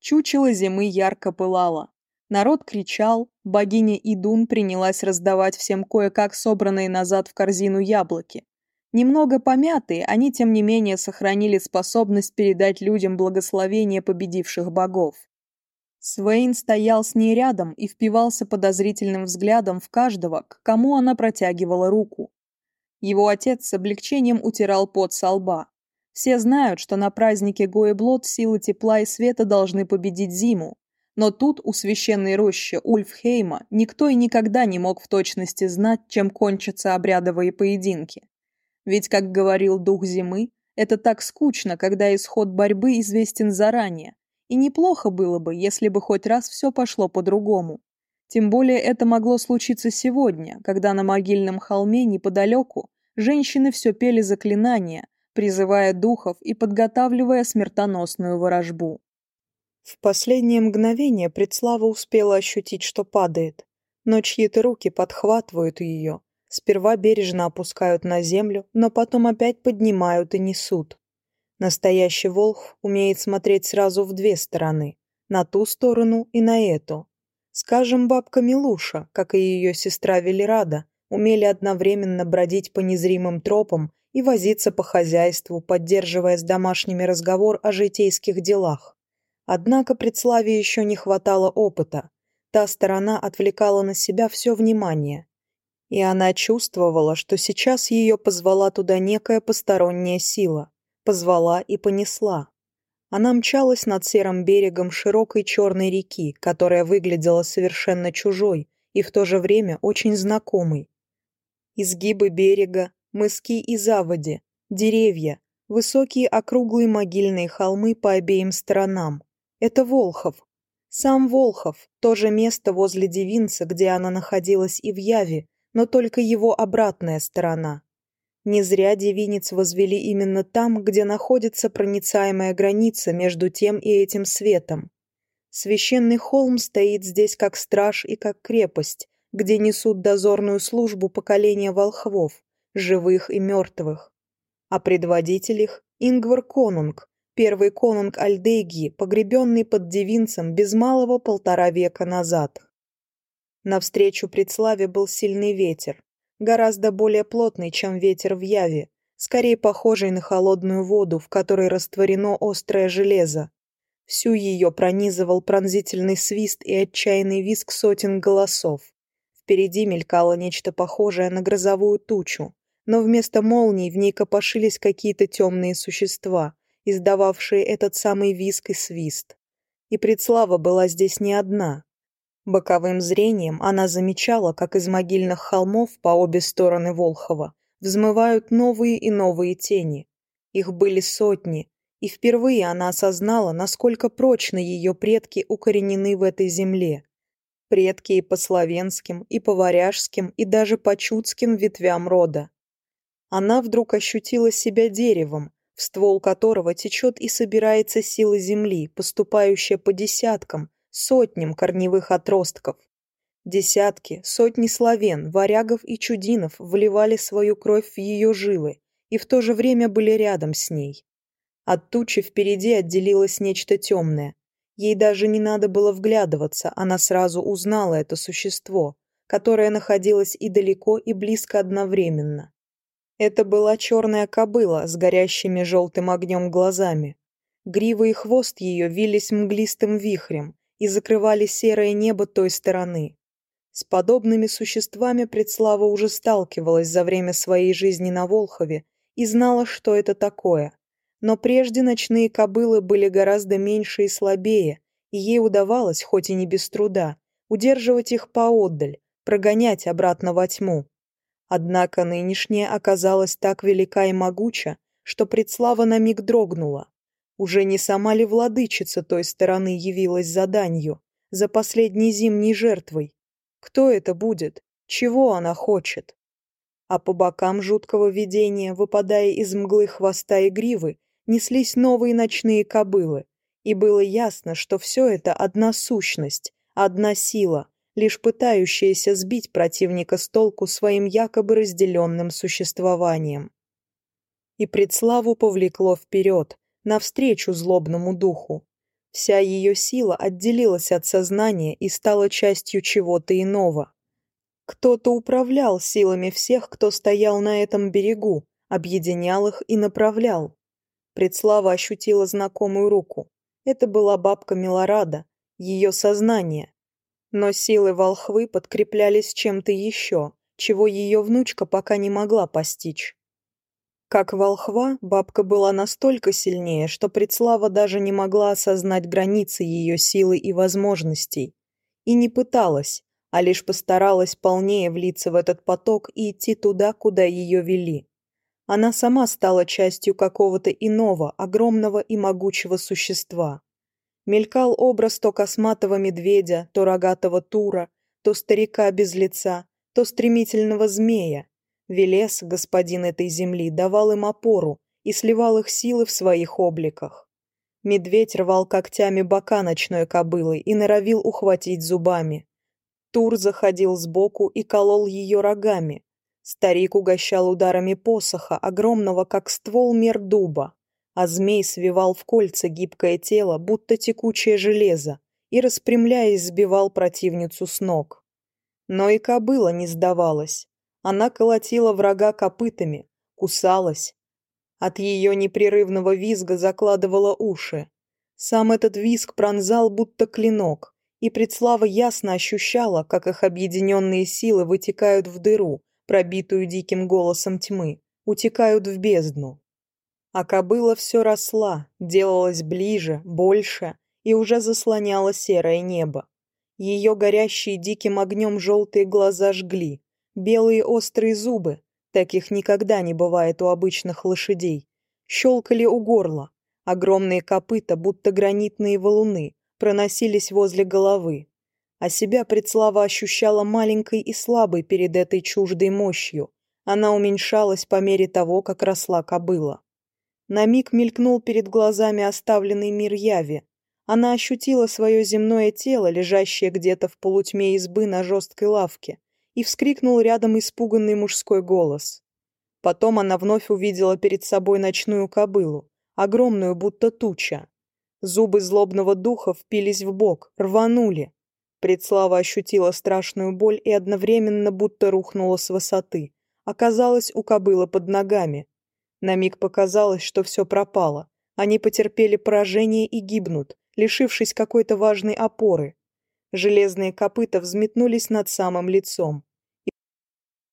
Чучело зимы ярко пылало. Народ кричал, богиня Идун принялась раздавать всем кое-как собранные назад в корзину яблоки. Немного помятые, они, тем не менее, сохранили способность передать людям благословение победивших богов. Свейн стоял с ней рядом и впивался подозрительным взглядом в каждого, к кому она протягивала руку. Его отец с облегчением утирал пот со лба. Все знают, что на празднике Гоеблот силы тепла и света должны победить зиму. Но тут, у священной рощи Ульфхейма, никто и никогда не мог в точности знать, чем кончатся обрядовые поединки. Ведь, как говорил дух зимы, это так скучно, когда исход борьбы известен заранее. И неплохо было бы, если бы хоть раз все пошло по-другому. Тем более это могло случиться сегодня, когда на могильном холме неподалеку женщины все пели заклинания, призывая духов и подготавливая смертоносную ворожбу. В последнее мгновение Предслава успела ощутить, что падает, но чьи-то руки подхватывают ее, Сперва бережно опускают на землю, но потом опять поднимают и несут. Настоящий волх умеет смотреть сразу в две стороны, на ту сторону и на эту. Скажем, бабка Милуша, как и ее сестра Велирада, умели одновременно бродить по незримым тропам и возиться по хозяйству, поддерживая с домашними разговор о житейских делах. Однако предславе еще не хватало опыта. Та сторона отвлекала на себя все внимание и она чувствовала, что сейчас ее позвала туда некая посторонняя сила, позвала и понесла. Она мчалась над серым берегом широкой черной реки, которая выглядела совершенно чужой и в то же время очень знакомой. Изгибы берега, мыски и заводи, деревья, высокие округлые могильные холмы по обеим сторонам. Это Волхов. Сам Волхов, то же место возле Девинца, где она находилась и в Яве, но только его обратная сторона. Не зря девинец возвели именно там, где находится проницаемая граница между тем и этим светом. Священный холм стоит здесь как страж и как крепость, где несут дозорную службу поколения волхвов, живых и мертвых. А предводитель их — Ингвар Конунг, первый конунг Альдегии, погребенный под девинцем без малого полтора века назад. Навстречу предславе был сильный ветер, гораздо более плотный, чем ветер в Яве, скорее похожий на холодную воду, в которой растворено острое железо. Всю ее пронизывал пронзительный свист и отчаянный визг сотен голосов. Впереди мелькало нечто похожее на грозовую тучу, но вместо молний в ней копошились какие-то темные существа, издававшие этот самый визг и свист. И предслава была здесь не одна. Боковым зрением она замечала, как из могильных холмов по обе стороны Волхова взмывают новые и новые тени. Их были сотни, и впервые она осознала, насколько прочно ее предки укоренены в этой земле. Предки и по славянским, и по варяжским, и даже по чудским ветвям рода. Она вдруг ощутила себя деревом, в ствол которого течет и собирается сила земли, поступающая по десяткам, сотням корневых отростков. Десятки, сотни славен, варягов и чудинов вливали свою кровь в ее жилы и в то же время были рядом с ней. От тучи впереди отделилось нечто темное. Ей даже не надо было вглядываться, она сразу узнала это существо, которое находилось и далеко, и близко одновременно. Это была черная кобыла с горящими желтым огнем глазами. Грива и хвост ее вились мглистым вихрем, и закрывали серое небо той стороны. С подобными существами Предслава уже сталкивалась за время своей жизни на Волхове и знала, что это такое. Но прежде ночные кобылы были гораздо меньше и слабее, и ей удавалось, хоть и не без труда, удерживать их поотдаль, прогонять обратно во тьму. Однако нынешняя оказалась так велика и могуча, что предслава на миг дрогнула. уже не сама ли владычица той стороны явилась заданью, за последней зимней жертвой? Кто это будет? Чего она хочет? А по бокам жуткого видения, выпадая из мглы хвоста и гривы, неслись новые ночные кобылы, и было ясно, что все это одна сущность, одна сила, лишь пытающаяся сбить противника с толку своим якобы разделенным существованием. И предславу повлекло вперед, навстречу злобному духу. Вся ее сила отделилась от сознания и стала частью чего-то иного. Кто-то управлял силами всех, кто стоял на этом берегу, объединял их и направлял. Предслава ощутила знакомую руку. Это была бабка Милорада, ее сознание. Но силы волхвы подкреплялись чем-то еще, чего ее внучка пока не могла постичь. Как волхва, бабка была настолько сильнее, что предслава даже не могла осознать границы ее силы и возможностей. И не пыталась, а лишь постаралась полнее влиться в этот поток и идти туда, куда ее вели. Она сама стала частью какого-то иного, огромного и могучего существа. Мелькал образ то косматого медведя, то рогатого тура, то старика без лица, то стремительного змея, Велес, господин этой земли, давал им опору и сливал их силы в своих обликах. Медведь рвал когтями бока ночной кобылы и норовил ухватить зубами. Тур заходил сбоку и колол ее рогами. Старик угощал ударами посоха, огромного, как ствол мер дуба, а змей свивал в кольца гибкое тело, будто текучее железо, и, распрямляясь, сбивал противницу с ног. Но и кобыла не сдавалась. Она колотила врага копытами, кусалась. От ее непрерывного визга закладывала уши. Сам этот визг пронзал будто клинок, и Предслава ясно ощущала, как их объединенные силы вытекают в дыру, пробитую диким голосом тьмы, утекают в бездну. А кобыла все росла, делалась ближе, больше, и уже заслоняла серое небо. Ее горящие диким огнем желтые глаза жгли, белые острые зубы, таких никогда не бывает у обычных лошадей, щелкали у горла, огромные копыта, будто гранитные валуны, проносились возле головы. А себя предслава ощущала маленькой и слабой перед этой чуждой мощью. Она уменьшалась по мере того, как росла кобыла. На миг мелькнул перед глазами оставленный мир Яви. Она ощутила свое земное тело, лежащее где-то в полутьме избы на жесткой лавке, и вскрикнул рядом испуганный мужской голос. Потом она вновь увидела перед собой ночную кобылу, огромную, будто туча. Зубы злобного духа впились в бок, рванули. Предслава ощутила страшную боль и одновременно будто рухнула с высоты. Оказалось, у кобылы под ногами. На миг показалось, что все пропало. Они потерпели поражение и гибнут, лишившись какой-то важной опоры. железные копыта взметнулись над самым лицом.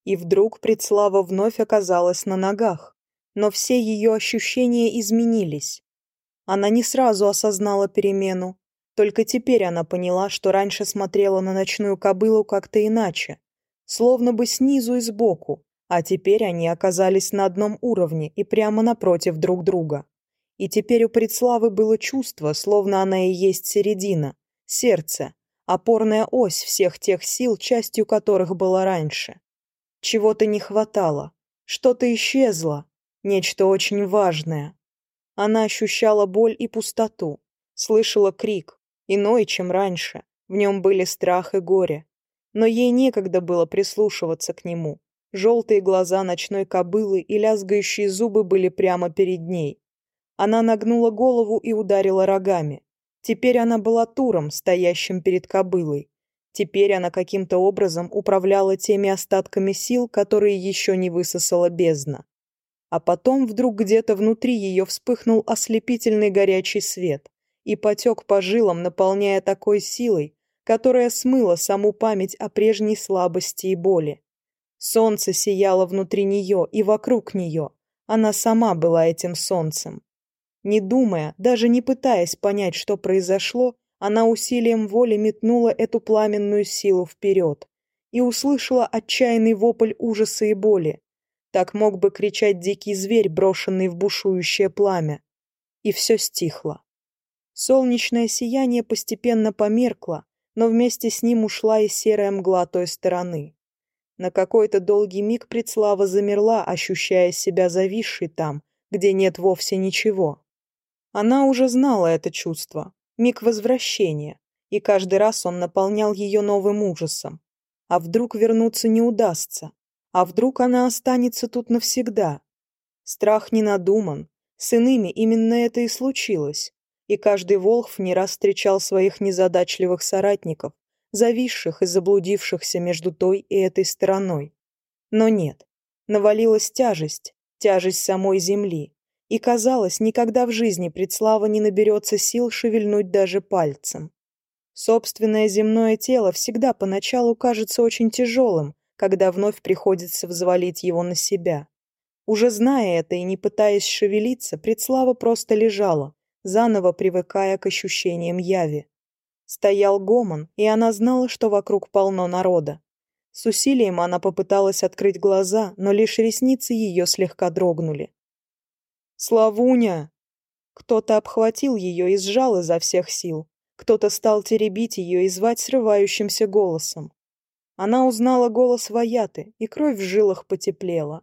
И вдруг Предслава вновь оказалась на ногах, но все ее ощущения изменились. Она не сразу осознала перемену, только теперь она поняла, что раньше смотрела на ночную кобылу как-то иначе, словно бы снизу и сбоку, а теперь они оказались на одном уровне и прямо напротив друг друга. И теперь у Предславы было чувство, словно она и есть середина, сердце, опорная ось всех тех сил, частью которых была раньше. Чего-то не хватало, что-то исчезло, нечто очень важное. Она ощущала боль и пустоту, слышала крик, иной, чем раньше, в нем были страх и горе. Но ей некогда было прислушиваться к нему. Желтые глаза ночной кобылы и лязгающие зубы были прямо перед ней. Она нагнула голову и ударила рогами. Теперь она была туром, стоящим перед кобылой. Теперь она каким-то образом управляла теми остатками сил, которые еще не высосала бездна. А потом вдруг где-то внутри ее вспыхнул ослепительный горячий свет и потек по жилам, наполняя такой силой, которая смыла саму память о прежней слабости и боли. Солнце сияло внутри нее и вокруг нее. Она сама была этим солнцем. Не думая, даже не пытаясь понять, что произошло, она усилием воли метнула эту пламенную силу вперед и услышала отчаянный вопль ужаса и боли. Так мог бы кричать дикий зверь, брошенный в бушующее пламя. И все стихло. Солнечное сияние постепенно померкло, но вместе с ним ушла и серая мгла той стороны. На какой-то долгий миг предслава замерла, ощущая себя зависшей там, где нет вовсе ничего. Она уже знала это чувство, миг возвращения, и каждый раз он наполнял ее новым ужасом. А вдруг вернуться не удастся? А вдруг она останется тут навсегда? Страх не надуман. С иными именно это и случилось. И каждый Волхв не раз встречал своих незадачливых соратников, зависших и заблудившихся между той и этой стороной. Но нет. Навалилась тяжесть, тяжесть самой земли, и, казалось, никогда в жизни предслава не наберется сил шевельнуть даже пальцем. Собственное земное тело всегда поначалу кажется очень тяжелым, когда вновь приходится взвалить его на себя. Уже зная это и не пытаясь шевелиться, предслава просто лежала, заново привыкая к ощущениям яви. Стоял гомон, и она знала, что вокруг полно народа. С усилием она попыталась открыть глаза, но лишь ресницы ее слегка дрогнули. Славуня! Кто-то обхватил ее и сжал изо всех сил. Кто-то стал теребить ее и звать срывающимся голосом. Она узнала голос Ваяты, и кровь в жилах потеплела.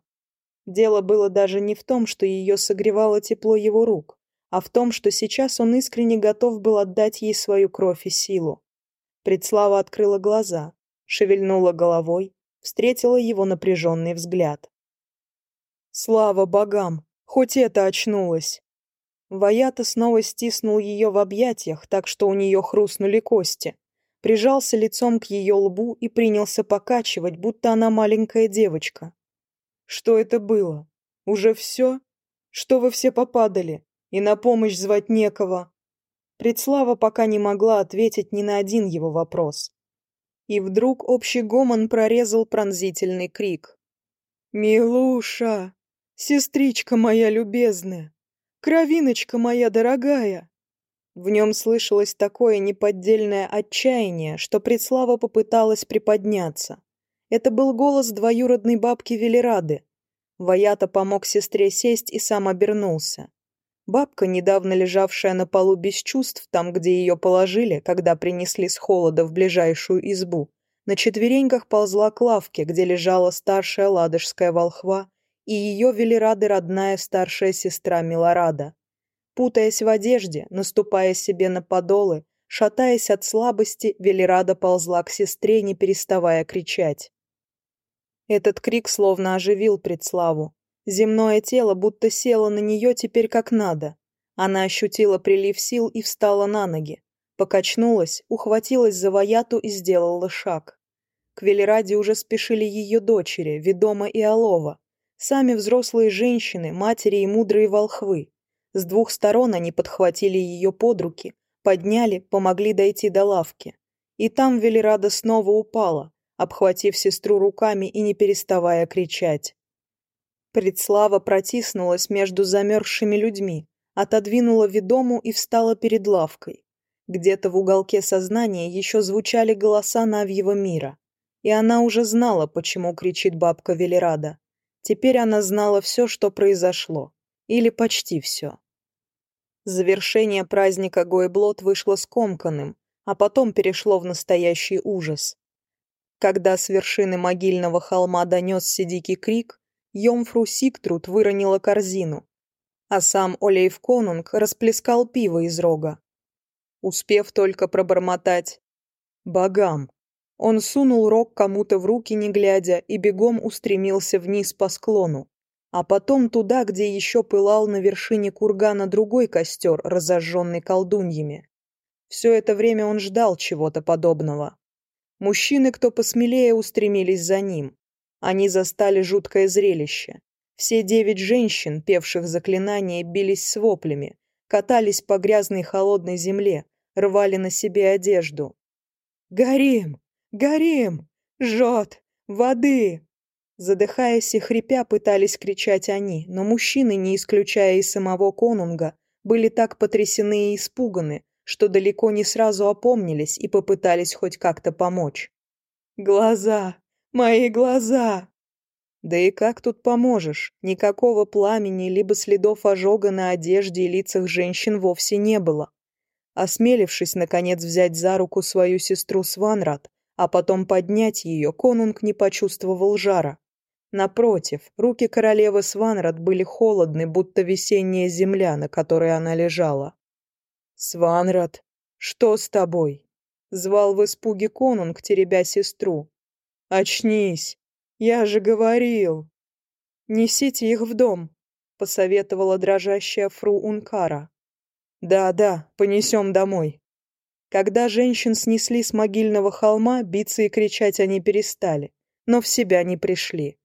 Дело было даже не в том, что ее согревало тепло его рук, а в том, что сейчас он искренне готов был отдать ей свою кровь и силу. Предслава открыла глаза, шевельнула головой, встретила его напряженный взгляд. «Слава богам!» Хоть это очнулось. Ваята снова стиснул ее в объятиях, так что у нее хрустнули кости. Прижался лицом к ее лбу и принялся покачивать, будто она маленькая девочка. «Что это было? Уже все? Что вы все попадали? И на помощь звать некого?» Предслава пока не могла ответить ни на один его вопрос. И вдруг общий гомон прорезал пронзительный крик. «Милуша!» «Сестричка моя любезная! Кровиночка моя дорогая!» В нем слышалось такое неподдельное отчаяние, что Предслава попыталась приподняться. Это был голос двоюродной бабки Велерады. Ваята помог сестре сесть и сам обернулся. Бабка, недавно лежавшая на полу без чувств, там, где ее положили, когда принесли с холода в ближайшую избу, на четвереньках ползла к лавке, где лежала старшая ладожская волхва, и ее Велерады родная старшая сестра Милорада. Путаясь в одежде, наступая себе на подолы, шатаясь от слабости, Велерада ползла к сестре, не переставая кричать. Этот крик словно оживил предславу. Земное тело будто село на нее теперь как надо. Она ощутила прилив сил и встала на ноги. Покачнулась, ухватилась за вояту и сделала шаг. К Велераде уже спешили ее дочери, Ведома и Алова. Сами взрослые женщины, матери и мудрые волхвы. С двух сторон они подхватили ее под руки, подняли, помогли дойти до лавки. И там Велерада снова упала, обхватив сестру руками и не переставая кричать. Предслава протиснулась между замерзшими людьми, отодвинула ведому и встала перед лавкой. Где-то в уголке сознания еще звучали голоса Навьего мира. И она уже знала, почему кричит бабка Велерада. Теперь она знала все, что произошло. Или почти все. Завершение праздника Гойблот вышло скомканным, а потом перешло в настоящий ужас. Когда с вершины могильного холма донесся дикий крик, Йомфру Сиктруд выронила корзину, а сам Олейв Конунг расплескал пиво из рога. Успев только пробормотать «Богам!» Он сунул рог кому-то в руки, не глядя, и бегом устремился вниз по склону. А потом туда, где еще пылал на вершине кургана другой костер, разожженный колдуньями. Все это время он ждал чего-то подобного. Мужчины, кто посмелее, устремились за ним. Они застали жуткое зрелище. Все девять женщин, певших заклинания, бились с воплями, катались по грязной холодной земле, рвали на себе одежду. «Горим! Горим! Жжет! Воды!» Задыхаясь и хрипя, пытались кричать они, но мужчины, не исключая и самого конунга, были так потрясены и испуганы, что далеко не сразу опомнились и попытались хоть как-то помочь. «Глаза! Мои глаза!» Да и как тут поможешь? Никакого пламени либо следов ожога на одежде и лицах женщин вовсе не было. Осмелившись, наконец, взять за руку свою сестру Сванрад, а потом поднять ее, конунг не почувствовал жара. Напротив, руки королевы Сванрад были холодны, будто весенняя земля, на которой она лежала. «Сванрад, что с тобой?» — звал в испуге конунг, теребя сестру. «Очнись! Я же говорил!» «Несите их в дом», — посоветовала дрожащая фру Ункара. «Да-да, понесем домой». Когда женщин снесли с могильного холма, биться и кричать они перестали, но в себя не пришли.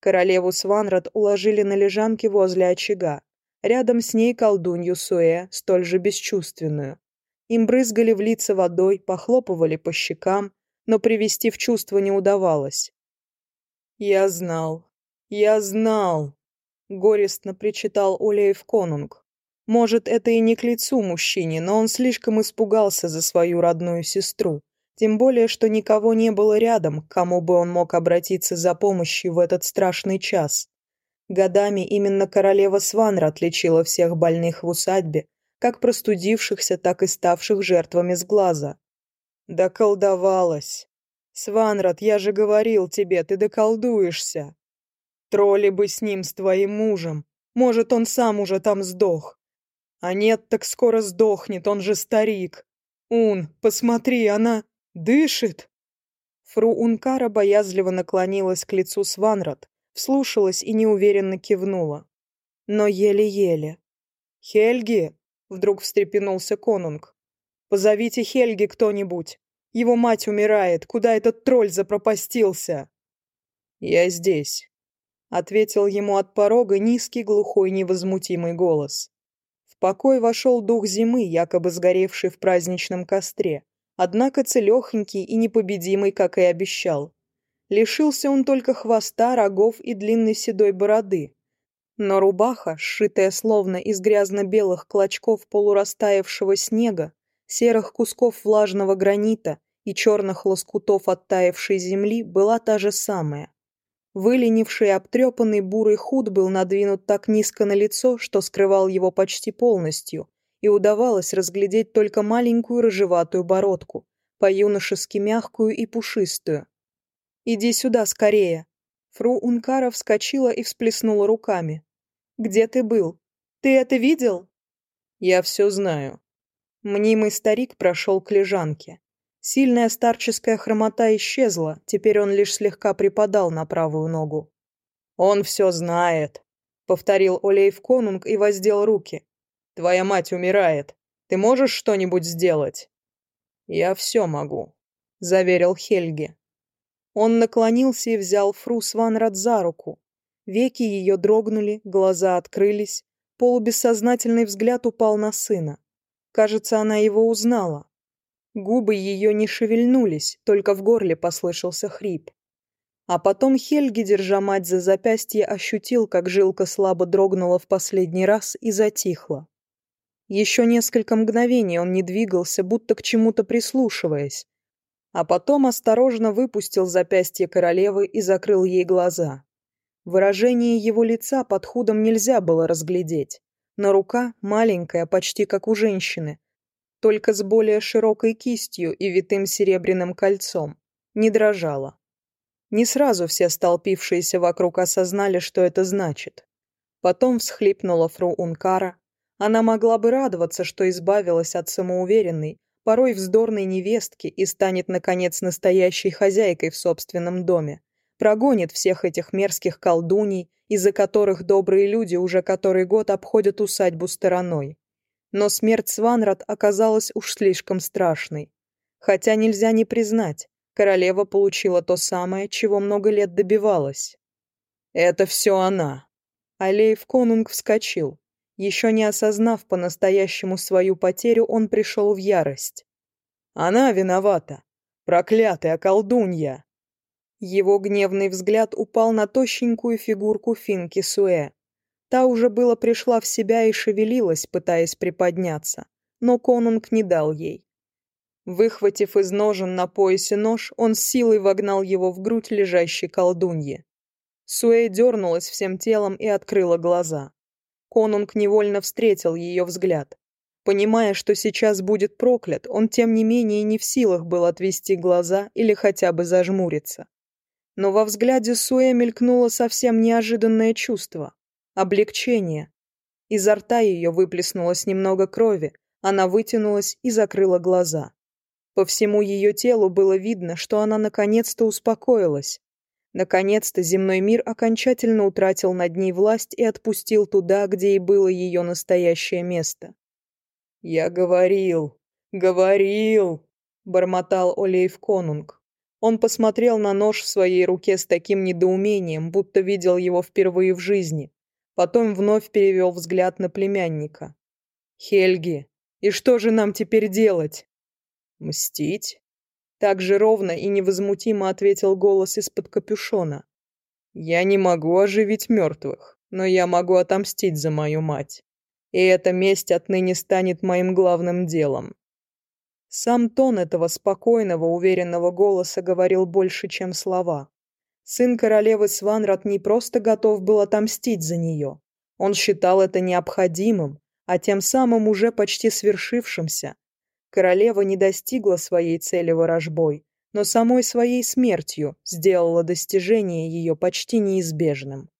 Королеву Сванрад уложили на лежанке возле очага. Рядом с ней колдунью Суэ, столь же бесчувственную. Им брызгали в лица водой, похлопывали по щекам, но привести в чувство не удавалось. «Я знал, я знал!» — горестно причитал Олеев Конунг. Может, это и не к лицу мужчине, но он слишком испугался за свою родную сестру. Тем более, что никого не было рядом, к кому бы он мог обратиться за помощью в этот страшный час. Годами именно королева Сванрат лечила всех больных в усадьбе, как простудившихся, так и ставших жертвами с глаза. Да колдовалась. Сванрат, я же говорил тебе, ты доколдуешься. Тролли бы с ним, с твоим мужем. Может, он сам уже там сдох. А нет, так скоро сдохнет, он же старик. Ун, посмотри, она дышит!» Фру Ункара боязливо наклонилась к лицу Сванрад, вслушалась и неуверенно кивнула. Но еле-еле. «Хельги!» — вдруг встрепенулся конунг. «Позовите Хельги кто-нибудь. Его мать умирает. Куда этот тролль запропастился?» «Я здесь», — ответил ему от порога низкий глухой невозмутимый голос. В покой вошел дух зимы, якобы сгоревший в праздничном костре, однако целехонький и непобедимый, как и обещал. Лишился он только хвоста, рогов и длинной седой бороды. Но рубаха, сшитая словно из грязно-белых клочков полурастаявшего снега, серых кусков влажного гранита и черных лоскутов оттаившей земли, была та же самая. Выленивший, обтрепанный бурый худ был надвинут так низко на лицо, что скрывал его почти полностью, и удавалось разглядеть только маленькую рыжеватую бородку, по-юношески мягкую и пушистую. «Иди сюда скорее!» Фру Ункара вскочила и всплеснула руками. «Где ты был? Ты это видел?» «Я все знаю». Мнимый старик прошел к лежанке. Сильная старческая хромота исчезла, теперь он лишь слегка припадал на правую ногу. «Он все знает», — повторил Олейв Конунг и воздел руки. «Твоя мать умирает. Ты можешь что-нибудь сделать?» «Я все могу», — заверил Хельги. Он наклонился и взял Фру Сванрад за руку. Веки ее дрогнули, глаза открылись, полубессознательный взгляд упал на сына. Кажется, она его узнала. Губы ее не шевельнулись, только в горле послышался хрип. А потом Хельги, держа мать за запястье, ощутил, как жилка слабо дрогнула в последний раз и затихла. Еще несколько мгновений он не двигался, будто к чему-то прислушиваясь, а потом осторожно выпустил запястье королевы и закрыл ей глаза. Выражение его лица под худом нельзя было разглядеть, но рука, маленькая, почти как у женщины, только с более широкой кистью и витым серебряным кольцом, не дрожала. Не сразу все столпившиеся вокруг осознали, что это значит. Потом всхлипнула фру Ункара. Она могла бы радоваться, что избавилась от самоуверенной, порой вздорной невестки и станет, наконец, настоящей хозяйкой в собственном доме. Прогонит всех этих мерзких колдуней, из-за которых добрые люди уже который год обходят усадьбу стороной. Но смерть Сванрад оказалась уж слишком страшной. Хотя нельзя не признать, королева получила то самое, чего много лет добивалась. «Это все она!» Алеев Конунг вскочил. Еще не осознав по-настоящему свою потерю, он пришел в ярость. «Она виновата! Проклятая колдунья!» Его гневный взгляд упал на тощенькую фигурку Финки Суэ, Та уже было пришла в себя и шевелилась, пытаясь приподняться, но конунг не дал ей. Выхватив из ножен на поясе нож, он с силой вогнал его в грудь лежащей колдуньи. Суэй дернулась всем телом и открыла глаза. Конунг невольно встретил ее взгляд. Понимая, что сейчас будет проклят, он тем не менее не в силах был отвести глаза или хотя бы зажмуриться. Но во взгляде Суэ мелькнуло совсем неожиданное чувство облегчение. Изо рта ее выплеснулось немного крови, она вытянулась и закрыла глаза. По всему ее телу было видно, что она наконец-то успокоилась. Наконец-то земной мир окончательно утратил над ней власть и отпустил туда, где и было ее настоящее место. «Я говорил, говорил!» — бормотал Олейв Конунг. Он посмотрел на нож в своей руке с таким недоумением, будто видел его впервые в жизни. Потом вновь перевел взгляд на племянника. «Хельги, и что же нам теперь делать?» «Мстить?» Так же ровно и невозмутимо ответил голос из-под капюшона. «Я не могу оживить мертвых, но я могу отомстить за мою мать. И эта месть отныне станет моим главным делом». Сам тон этого спокойного, уверенного голоса говорил больше, чем слова. Сын королевы Сванрат не просто готов был отомстить за нее. Он считал это необходимым, а тем самым уже почти свершившимся. Королева не достигла своей цели ворожбой, но самой своей смертью сделала достижение ее почти неизбежным.